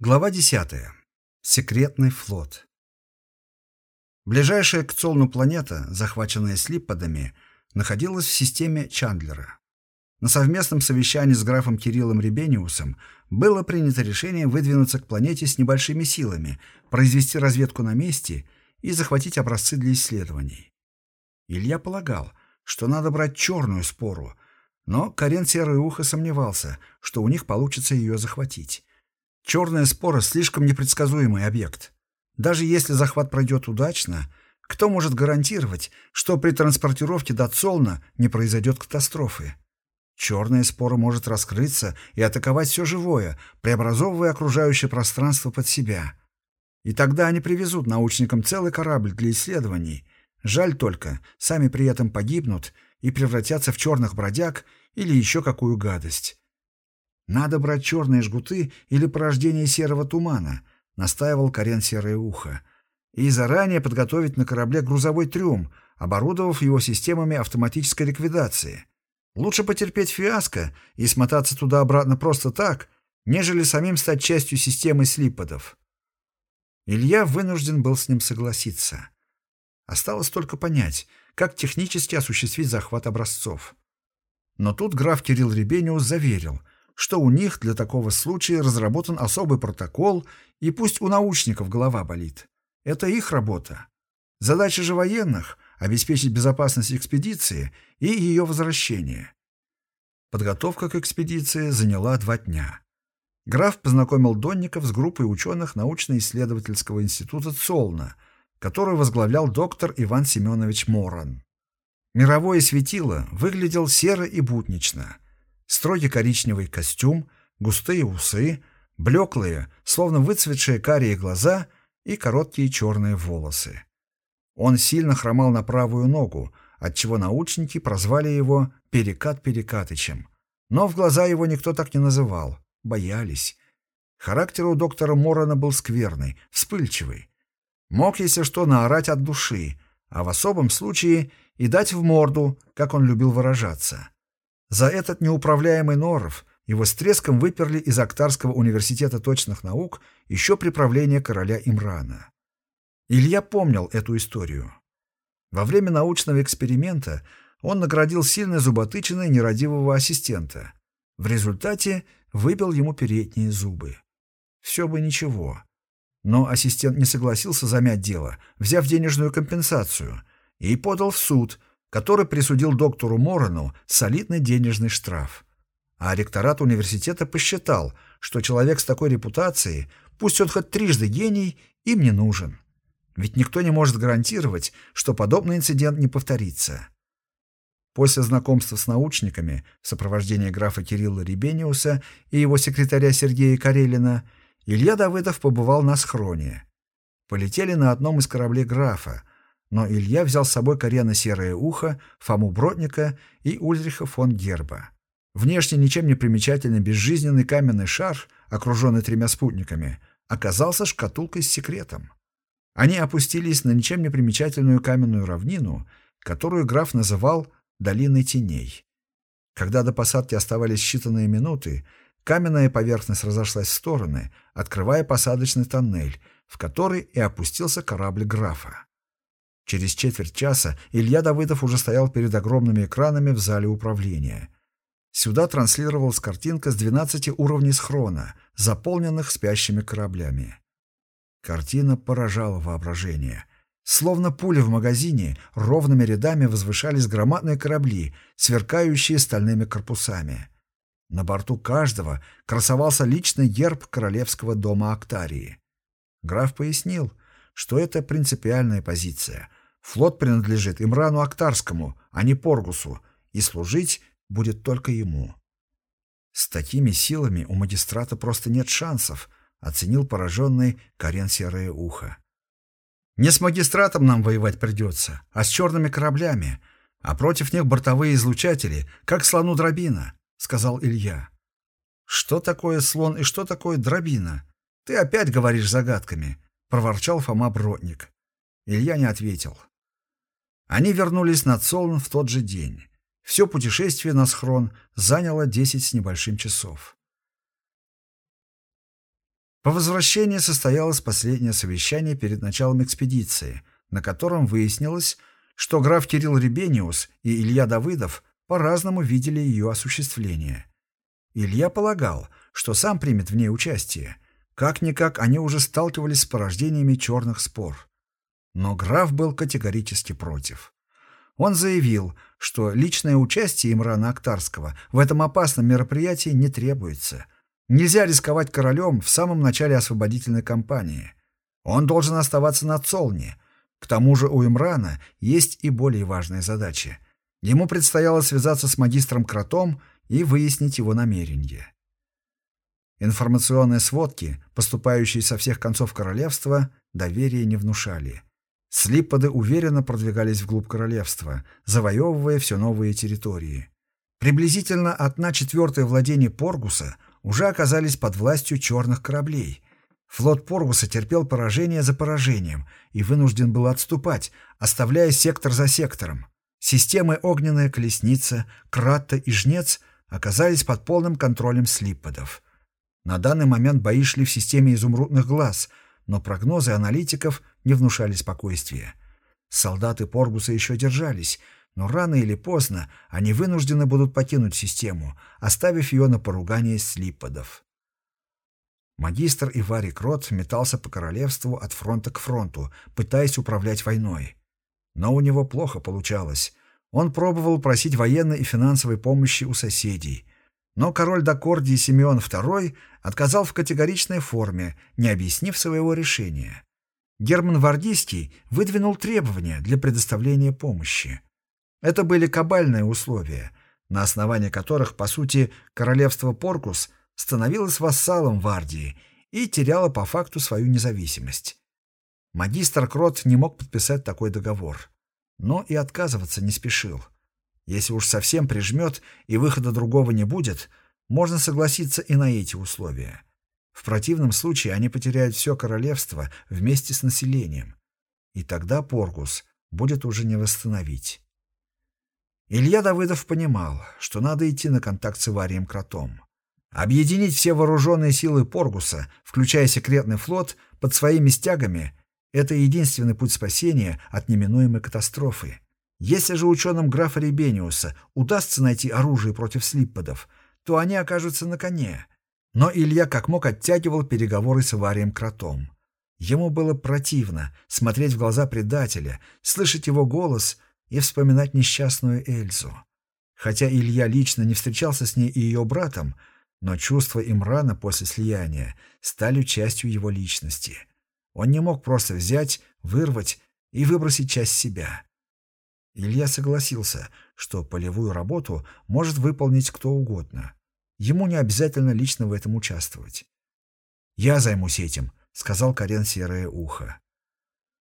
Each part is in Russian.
Глава 10. Секретный флот. Ближайшая к Цолну планета, захваченная слиппадами, находилась в системе Чандлера. На совместном совещании с графом Кириллом Ребениусом было принято решение выдвинуться к планете с небольшими силами, произвести разведку на месте и захватить образцы для исследований. Илья полагал, что надо брать черную спору, но Карен Серое Ухо сомневался, что у них получится ее захватить. Черная спора – слишком непредсказуемый объект. Даже если захват пройдет удачно, кто может гарантировать, что при транспортировке до Цолна не произойдет катастрофы? Черная спора может раскрыться и атаковать все живое, преобразовывая окружающее пространство под себя. И тогда они привезут научникам целый корабль для исследований. Жаль только, сами при этом погибнут и превратятся в черных бродяг или еще какую гадость. «Надо брать черные жгуты или порождение серого тумана», — настаивал Карен Серое Ухо, «и заранее подготовить на корабле грузовой трюм, оборудовав его системами автоматической ликвидации. Лучше потерпеть фиаско и смотаться туда-обратно просто так, нежели самим стать частью системы слипподов». Илья вынужден был с ним согласиться. Осталось только понять, как технически осуществить захват образцов. Но тут граф Кирилл Ребениус заверил — что у них для такого случая разработан особый протокол, и пусть у научников голова болит. Это их работа. Задача же военных — обеспечить безопасность экспедиции и ее возвращение. Подготовка к экспедиции заняла два дня. Граф познакомил Донников с группой ученых научно-исследовательского института ЦОЛНа, который возглавлял доктор Иван Семенович Моран. Мировое светило выглядел серо и буднично — Строгий коричневый костюм, густые усы, блеклые, словно выцветшие карие глаза и короткие черные волосы. Он сильно хромал на правую ногу, отчего научники прозвали его «Перекат Перекатычем». Но в глаза его никто так не называл, боялись. Характер у доктора Морона был скверный, вспыльчивый. Мог, если что, наорать от души, а в особом случае и дать в морду, как он любил выражаться. За этот неуправляемый норов его с треском выперли из Актарского университета точных наук еще при правлении короля Имрана. Илья помнил эту историю. Во время научного эксперимента он наградил сильно зуботычиной нерадивого ассистента. В результате выбил ему передние зубы. Все бы ничего. Но ассистент не согласился замять дело, взяв денежную компенсацию, и подал в суд – который присудил доктору Морону солидный денежный штраф. А ректорат университета посчитал, что человек с такой репутацией, пусть он хоть трижды гений, им не нужен. Ведь никто не может гарантировать, что подобный инцидент не повторится. После знакомства с научниками в сопровождении графа Кирилла Ребениуса и его секретаря Сергея Карелина Илья Давыдов побывал на схроне. Полетели на одном из кораблей графа, но Илья взял с собой Карена Серое Ухо, Фому Бродника и Ульриха фон Герба. Внешне ничем не примечательный безжизненный каменный шар, окруженный тремя спутниками, оказался шкатулкой с секретом. Они опустились на ничем не примечательную каменную равнину, которую граф называл «долиной теней». Когда до посадки оставались считанные минуты, каменная поверхность разошлась в стороны, открывая посадочный тоннель, в который и опустился корабль графа. Через четверть часа Илья Давыдов уже стоял перед огромными экранами в зале управления. Сюда транслировалась картинка с 12 уровней схрона, заполненных спящими кораблями. Картина поражала воображение. Словно пули в магазине, ровными рядами возвышались громадные корабли, сверкающие стальными корпусами. На борту каждого красовался личный герб королевского дома Актарии. Граф пояснил — что это принципиальная позиция. Флот принадлежит Имрану Актарскому, а не Поргусу, и служить будет только ему. С такими силами у магистрата просто нет шансов, оценил пораженный Карен Серое Ухо. Не с магистратом нам воевать придется, а с черными кораблями, а против них бортовые излучатели, как слону дробина, сказал Илья. Что такое слон и что такое дробина? Ты опять говоришь загадками проворчал Фома Бродник. Илья не ответил. Они вернулись на Цолн в тот же день. Все путешествие на схрон заняло десять с небольшим часов. По возвращении состоялось последнее совещание перед началом экспедиции, на котором выяснилось, что граф Кирилл Ребениус и Илья Давыдов по-разному видели ее осуществление. Илья полагал, что сам примет в ней участие. Как-никак они уже сталкивались с порождениями черных спор. Но граф был категорически против. Он заявил, что личное участие Имрана Актарского в этом опасном мероприятии не требуется. Нельзя рисковать королем в самом начале освободительной кампании. Он должен оставаться на Цолне. К тому же у Имрана есть и более важные задачи. Ему предстояло связаться с магистром Кротом и выяснить его намерения. Информационные сводки, поступающие со всех концов королевства, доверия не внушали. Слиппады уверенно продвигались вглубь королевства, завоевывая все новые территории. Приблизительно одна четвертая владений Поргуса уже оказались под властью черных кораблей. Флот Поргуса терпел поражение за поражением и вынужден был отступать, оставляя сектор за сектором. Системы «Огненная колесница», «Кратта» и «Жнец» оказались под полным контролем слиппадов. На данный момент бои шли в системе изумрудных глаз — но прогнозы аналитиков не внушали спокойствия. Солдаты Поргуса еще держались, но рано или поздно они вынуждены будут покинуть систему, оставив ее на поругание слиппадов. Магистр Ивари Крот метался по королевству от фронта к фронту, пытаясь управлять войной. Но у него плохо получалось. Он пробовал просить военной и финансовой помощи у соседей, но король Докордий Симеон II отказал в категоричной форме, не объяснив своего решения. Герман Вардийский выдвинул требования для предоставления помощи. Это были кабальные условия, на основании которых, по сути, королевство Поркус становилось вассалом Вардии и теряло по факту свою независимость. Магистр Крот не мог подписать такой договор, но и отказываться не спешил. Если уж совсем прижмет и выхода другого не будет, можно согласиться и на эти условия. В противном случае они потеряют все королевство вместе с населением. И тогда Поргус будет уже не восстановить. Илья Давыдов понимал, что надо идти на контакт с Иварием Кротом. Объединить все вооруженные силы Поргуса, включая секретный флот, под своими стягами — это единственный путь спасения от неминуемой катастрофы. Если же ученым графа Ребениуса удастся найти оружие против слиппадов, то они окажутся на коне. Но Илья как мог оттягивал переговоры с Варием Кротом. Ему было противно смотреть в глаза предателя, слышать его голос и вспоминать несчастную Эльзу. Хотя Илья лично не встречался с ней и ее братом, но чувства Имрана после слияния стали частью его личности. Он не мог просто взять, вырвать и выбросить часть себя. Илья согласился, что полевую работу может выполнить кто угодно. Ему не обязательно лично в этом участвовать. «Я займусь этим», — сказал Карен Серое Ухо.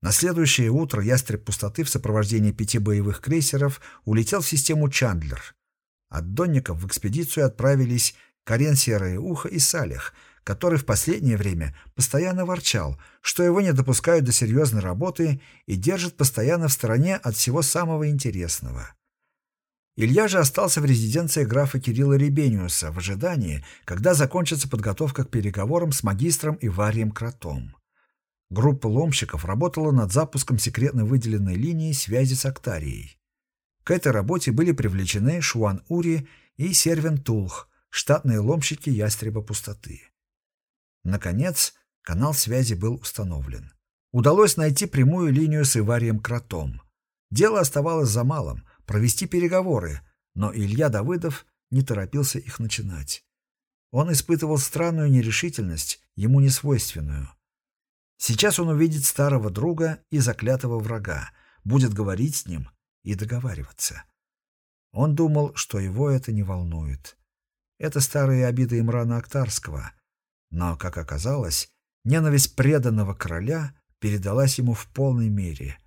На следующее утро ястреб пустоты в сопровождении пяти боевых крейсеров улетел в систему Чандлер. От Донников в экспедицию отправились Карен Серое Ухо и Салих — который в последнее время постоянно ворчал, что его не допускают до серьезной работы и держат постоянно в стороне от всего самого интересного. Илья же остался в резиденции графа Кирилла Ребениуса в ожидании, когда закончится подготовка к переговорам с магистром Иварием Кротом. Группа ломщиков работала над запуском секретно выделенной линии связи с Актарией. К этой работе были привлечены Шуан Ури и Сервин Тулх, штатные ломщики ястреба пустоты. Наконец, канал связи был установлен. Удалось найти прямую линию с Иварием Кротом. Дело оставалось за малым — провести переговоры, но Илья Давыдов не торопился их начинать. Он испытывал странную нерешительность, ему несвойственную. Сейчас он увидит старого друга и заклятого врага, будет говорить с ним и договариваться. Он думал, что его это не волнует. Это старые обиды Имрана Актарского, но, как оказалось, ненависть преданного короля передалась ему в полной мере.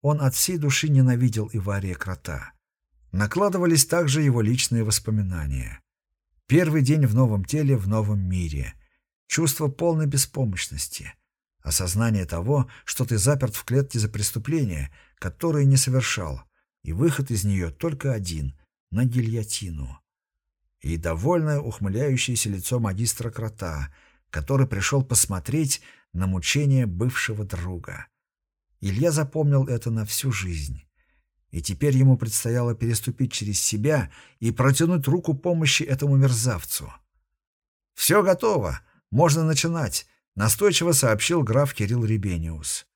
Он от всей души ненавидел Ивария Крота. Накладывались также его личные воспоминания. Первый день в новом теле, в новом мире. Чувство полной беспомощности. Осознание того, что ты заперт в клетке за преступление, которое не совершал, и выход из нее только один — на гильотину и довольное ухмыляющееся лицо магистра Крота, который пришел посмотреть на мучение бывшего друга. Илья запомнил это на всю жизнь. И теперь ему предстояло переступить через себя и протянуть руку помощи этому мерзавцу. «Все готово, можно начинать», — настойчиво сообщил граф Кирилл Ребениус.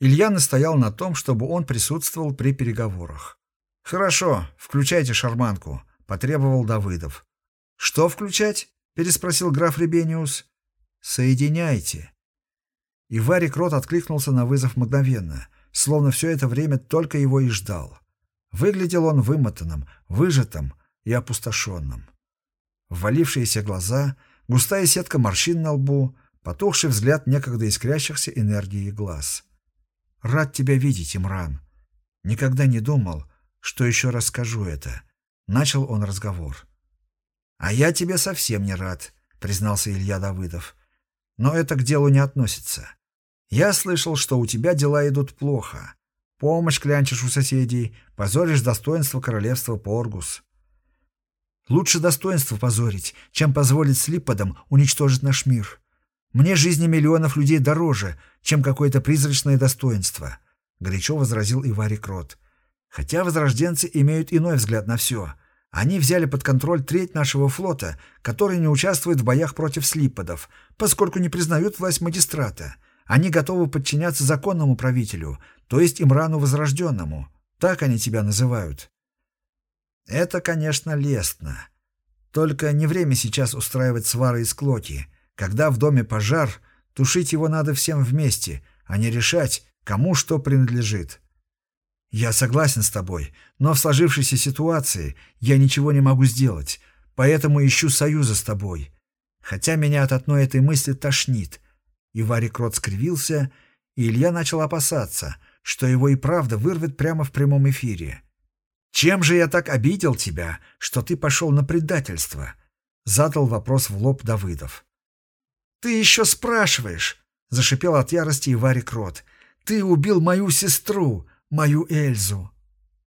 Илья настоял на том, чтобы он присутствовал при переговорах. «Хорошо, включайте шарманку», — потребовал Давыдов. «Что включать?» — переспросил граф Ребениус. «Соединяйте». И Варик Рот откликнулся на вызов мгновенно, словно все это время только его и ждал. Выглядел он вымотанным, выжатым и опустошенным. Ввалившиеся глаза, густая сетка морщин на лбу, потухший взгляд некогда искрящихся энергией глаз. «Рад тебя видеть, Имран. Никогда не думал, что еще расскажу это». Начал он разговор. «А я тебе совсем не рад», — признался Илья Давыдов. «Но это к делу не относится. Я слышал, что у тебя дела идут плохо. Помощь клянчишь у соседей, позоришь достоинство королевства Поргус. Лучше достоинство позорить, чем позволить слиподам уничтожить наш мир. Мне жизни миллионов людей дороже, чем какое-то призрачное достоинство», — горячо возразил Ивари Крот. «Хотя возрожденцы имеют иной взгляд на все. Они взяли под контроль треть нашего флота, который не участвует в боях против слиподов, поскольку не признают власть магистрата». Они готовы подчиняться законному правителю, то есть Имрану Возрожденному. Так они тебя называют. Это, конечно, лестно. Только не время сейчас устраивать свары и склоки. Когда в доме пожар, тушить его надо всем вместе, а не решать, кому что принадлежит. Я согласен с тобой, но в сложившейся ситуации я ничего не могу сделать, поэтому ищу союза с тобой. Хотя меня от одной этой мысли тошнит. И Варик рот скривился, и Илья начал опасаться, что его и правда вырвет прямо в прямом эфире. «Чем же я так обидел тебя, что ты пошел на предательство?» — задал вопрос в лоб Давыдов. «Ты еще спрашиваешь!» — зашипел от ярости и Варик рот. «Ты убил мою сестру, мою Эльзу!»